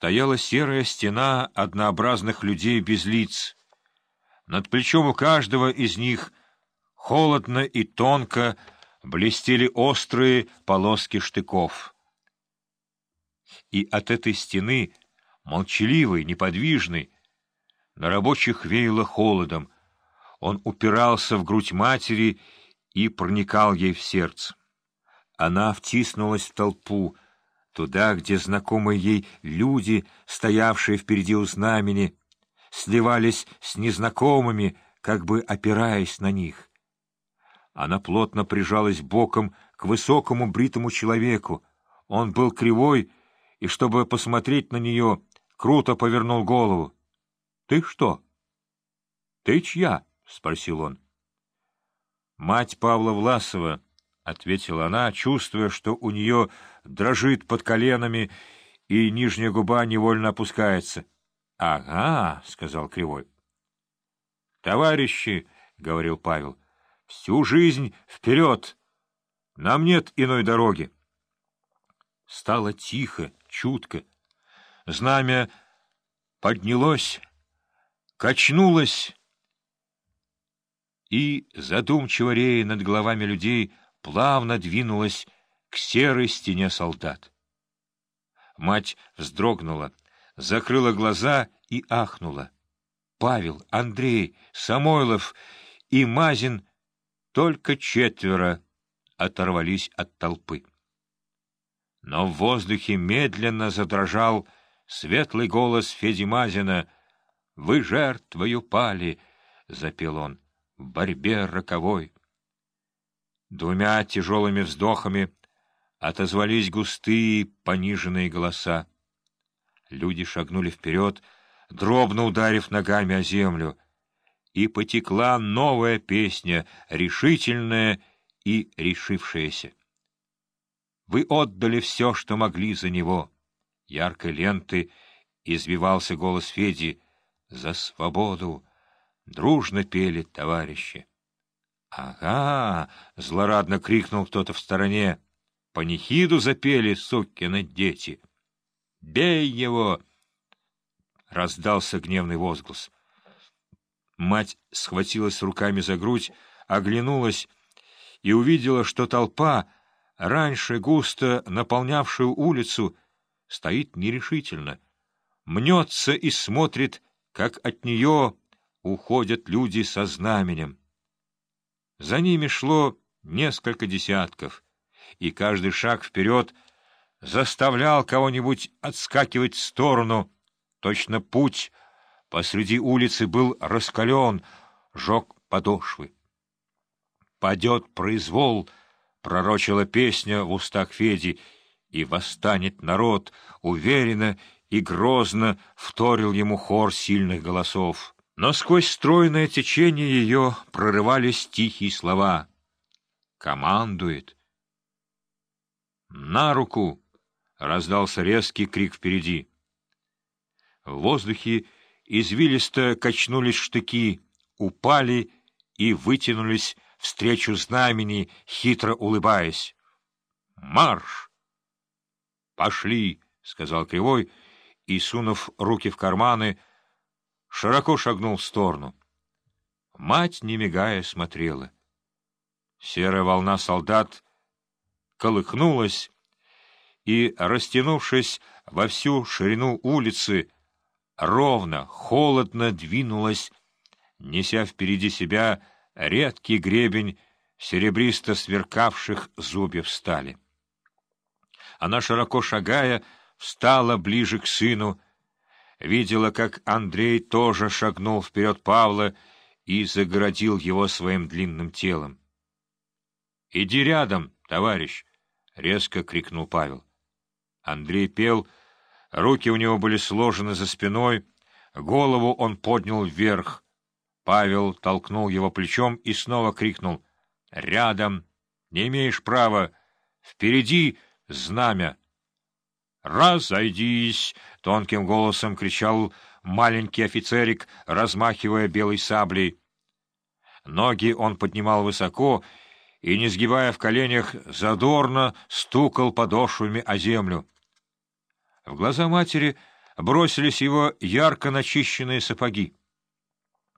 стояла серая стена однообразных людей без лиц. Над плечом у каждого из них холодно и тонко блестели острые полоски штыков. И от этой стены, молчаливой, неподвижной, на рабочих веяло холодом. Он упирался в грудь матери и проникал ей в сердце. Она втиснулась в толпу, туда, где знакомые ей люди, стоявшие впереди у знамени, сливались с незнакомыми, как бы опираясь на них. Она плотно прижалась боком к высокому бритому человеку. Он был кривой, и, чтобы посмотреть на нее, круто повернул голову. — Ты что? — Ты чья? — спросил он. — Мать Павла Власова, — ответила она, чувствуя, что у нее дрожит под коленами, и нижняя губа невольно опускается. — Ага, — сказал Кривой. — Товарищи, — говорил Павел, — Всю жизнь вперед! Нам нет иной дороги. Стало тихо, чутко. Знамя поднялось, качнулось, и, задумчиво рея над головами людей, плавно двинулось к серой стене солдат. Мать вздрогнула, закрыла глаза и ахнула. Павел, Андрей, Самойлов и Мазин только четверо оторвались от толпы. Но в воздухе медленно задрожал светлый голос Феди Мазина. «Вы жертвою пали!» — запел он. «В борьбе роковой!» Двумя тяжелыми вздохами отозвались густые пониженные голоса. Люди шагнули вперед, дробно ударив ногами о землю — и потекла новая песня, решительная и решившаяся. Вы отдали все, что могли за него. Яркой ленты извивался голос Феди. За свободу дружно пели товарищи. — Ага! — злорадно крикнул кто-то в стороне. — Панихиду запели, сукины дети! — Бей его! — раздался гневный возглас. Мать схватилась руками за грудь, оглянулась и увидела, что толпа, раньше густо наполнявшая улицу, стоит нерешительно, мнется и смотрит, как от нее уходят люди со знаменем. За ними шло несколько десятков, и каждый шаг вперед заставлял кого-нибудь отскакивать в сторону, точно путь посреди улицы был раскален, жег подошвы. «Падет произвол», — пророчила песня в устах Феди, «и восстанет народ, уверенно и грозно вторил ему хор сильных голосов». Но сквозь стройное течение ее прорывались тихие слова. «Командует». «На руку!» — раздался резкий крик впереди. В воздухе Извилисто качнулись штыки, упали и вытянулись встречу знамени, хитро улыбаясь. «Марш!» «Пошли!» — сказал Кривой, и, сунув руки в карманы, широко шагнул в сторону. Мать, не мигая, смотрела. Серая волна солдат колыхнулась и, растянувшись во всю ширину улицы, ровно, холодно двинулась, неся впереди себя редкий гребень серебристо сверкавших зубьев стали. Она, широко шагая, встала ближе к сыну, видела, как Андрей тоже шагнул вперед Павла и загородил его своим длинным телом. — Иди рядом, товарищ! — резко крикнул Павел. Андрей пел — Руки у него были сложены за спиной, голову он поднял вверх. Павел толкнул его плечом и снова крикнул «Рядом! Не имеешь права! Впереди знамя!» «Разойдись!» — тонким голосом кричал маленький офицерик, размахивая белой саблей. Ноги он поднимал высоко и, не сгибая в коленях, задорно стукал подошвами о землю. В глаза матери бросились его ярко начищенные сапоги.